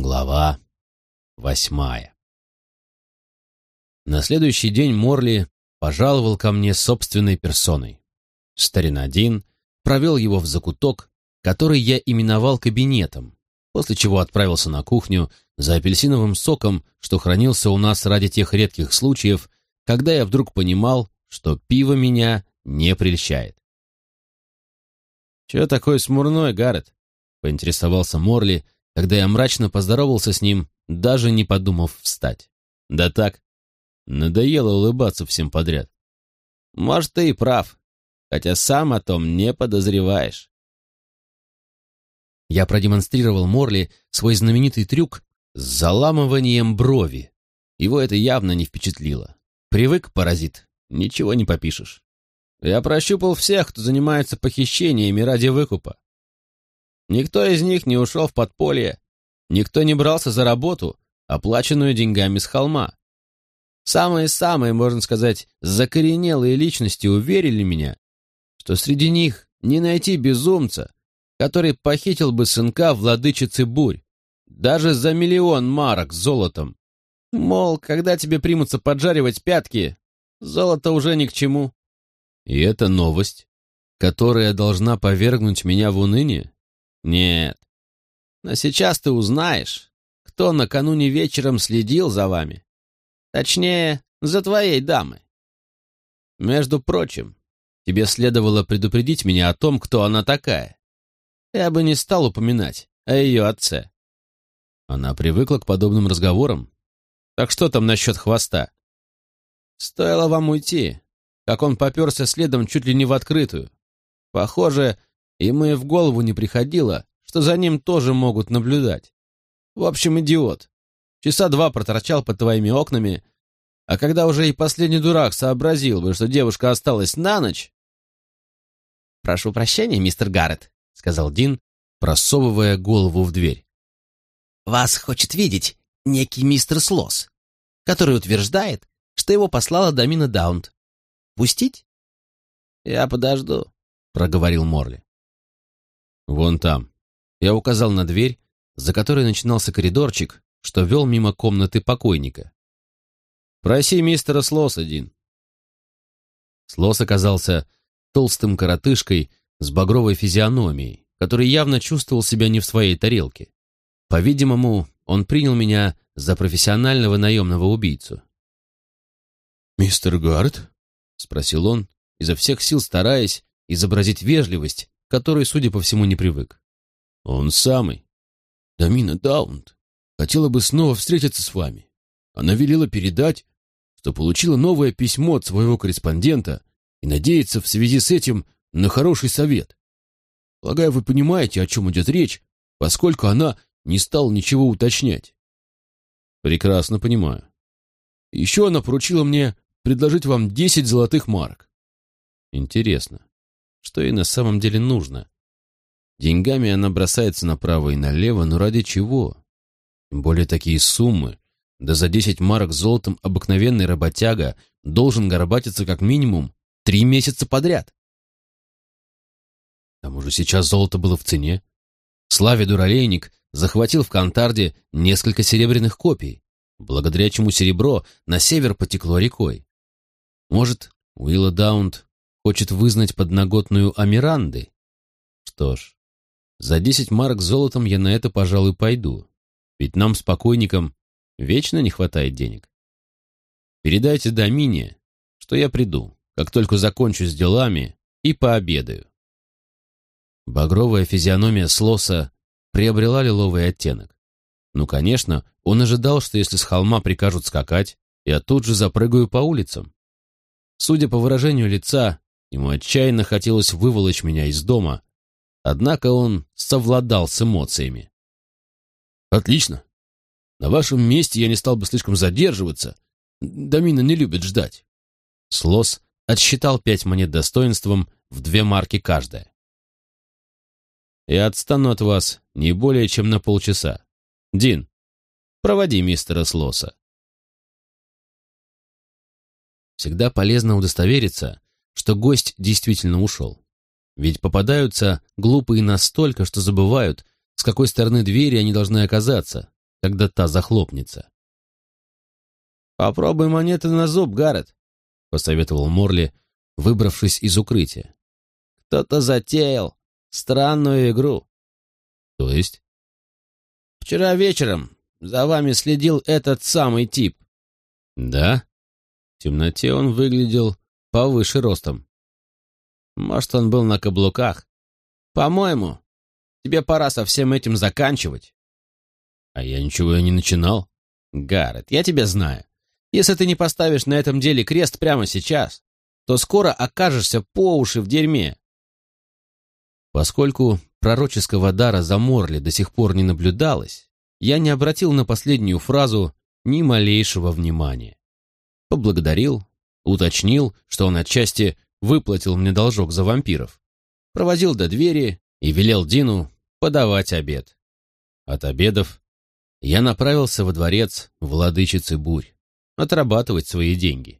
Глава восьмая На следующий день Морли пожаловал ко мне собственной персоной. Старина Дин провел его в закуток, который я именовал кабинетом, после чего отправился на кухню за апельсиновым соком, что хранился у нас ради тех редких случаев, когда я вдруг понимал, что пиво меня не прельщает. «Чего такой смурной, Гаррет?» — поинтересовался Морли, когда я мрачно поздоровался с ним, даже не подумав встать. «Да так, надоело улыбаться всем подряд». «Может, ты и прав, хотя сам о том не подозреваешь». Я продемонстрировал Морли свой знаменитый трюк с заламыванием брови. Его это явно не впечатлило. Привык, паразит, ничего не попишешь. Я прощупал всех, кто занимается похищениями ради выкупа. Никто из них не ушел в подполье, никто не брался за работу, оплаченную деньгами с холма. Самые-самые, можно сказать, закоренелые личности уверили меня, что среди них не найти безумца, который похитил бы сынка владычицы бурь, даже за миллион марок золотом. Мол, когда тебе примутся поджаривать пятки, золото уже ни к чему. И это новость, которая должна повергнуть меня в уныние? Нет. Но сейчас ты узнаешь, кто накануне вечером следил за вами. Точнее, за твоей дамой. Между прочим, тебе следовало предупредить меня о том, кто она такая. Я бы не стал упоминать о ее отце. Она привыкла к подобным разговорам. Так что там насчет хвоста? Стоило вам уйти, как он поперся следом чуть ли не в открытую. Похоже, ему и в голову не приходило, что за ним тоже могут наблюдать. В общем, идиот. Часа два проторчал под твоими окнами, а когда уже и последний дурак сообразил бы, что девушка осталась на ночь... «Прошу прощения, мистер Гаррет», — сказал Дин, просовывая голову в дверь. «Вас хочет видеть некий мистер Слос, который утверждает, что его послала Дамина Даунт. Пустить?» «Я подожду», — проговорил Морли. «Вон там». Я указал на дверь, за которой начинался коридорчик, что вел мимо комнаты покойника. «Проси мистера Слос один». Слос оказался толстым коротышкой с багровой физиономией, который явно чувствовал себя не в своей тарелке. По-видимому, он принял меня за профессионального наемного убийцу. «Мистер Гард?» — спросил он, изо всех сил стараясь изобразить вежливость, которой, судя по всему, не привык. «Он самый. Дамина Даунт хотела бы снова встретиться с вами. Она велела передать, что получила новое письмо от своего корреспондента и надеется в связи с этим на хороший совет. Полагаю, вы понимаете, о чем идет речь, поскольку она не стала ничего уточнять». «Прекрасно понимаю. Еще она поручила мне предложить вам десять золотых марок. Интересно, что ей на самом деле нужно? Деньгами она бросается направо и налево, но ради чего? Тем более такие суммы. Да за десять марок золотом обыкновенный работяга должен горбатиться как минимум три месяца подряд. К тому же сейчас золото было в цене. Славе Дуралейник захватил в Кантарде несколько серебряных копий, благодаря чему серебро на север потекло рекой. Может, Уилла Даунт хочет вызнать подноготную Амиранды? Что ж, за десять марок золотом я на это, пожалуй, пойду. Ведь нам, спокойникам, вечно не хватает денег. Передайте Домине, что я приду, как только закончу с делами и пообедаю. Багровая физиономия Слоса приобрела лиловый оттенок. Ну, конечно, он ожидал, что если с холма прикажут скакать, я тут же запрыгаю по улицам. Судя по выражению лица, ему отчаянно хотелось выволочь меня из дома, однако он совладал с эмоциями. «Отлично. На вашем месте я не стал бы слишком задерживаться. Дамина не любит ждать». Слос отсчитал пять монет достоинством в две марки каждая. «Я отстану от вас не более чем на полчаса. Дин, проводи мистера Слоса». Всегда полезно удостовериться, что гость действительно ушел. Ведь попадаются глупые настолько, что забывают, с какой стороны двери они должны оказаться, когда та захлопнется. «Попробуй монеты на зуб, Гаррет», — посоветовал Морли, выбравшись из укрытия. «Кто-то затеял странную игру». «То есть?» «Вчера вечером за вами следил этот самый тип». «Да?» В темноте он выглядел повыше ростом. Может, он был на каблуках. По-моему, тебе пора со всем этим заканчивать. А я ничего и не начинал. Гаррет, я тебя знаю. Если ты не поставишь на этом деле крест прямо сейчас, то скоро окажешься по уши в дерьме. Поскольку пророческого дара за Морли до сих пор не наблюдалось, я не обратил на последнюю фразу ни малейшего внимания. Поблагодарил, уточнил, что он отчасти выплатил мне должок за вампиров, проводил до двери и велел Дину подавать обед. От обедов я направился во дворец владычицы бурь, отрабатывать свои деньги.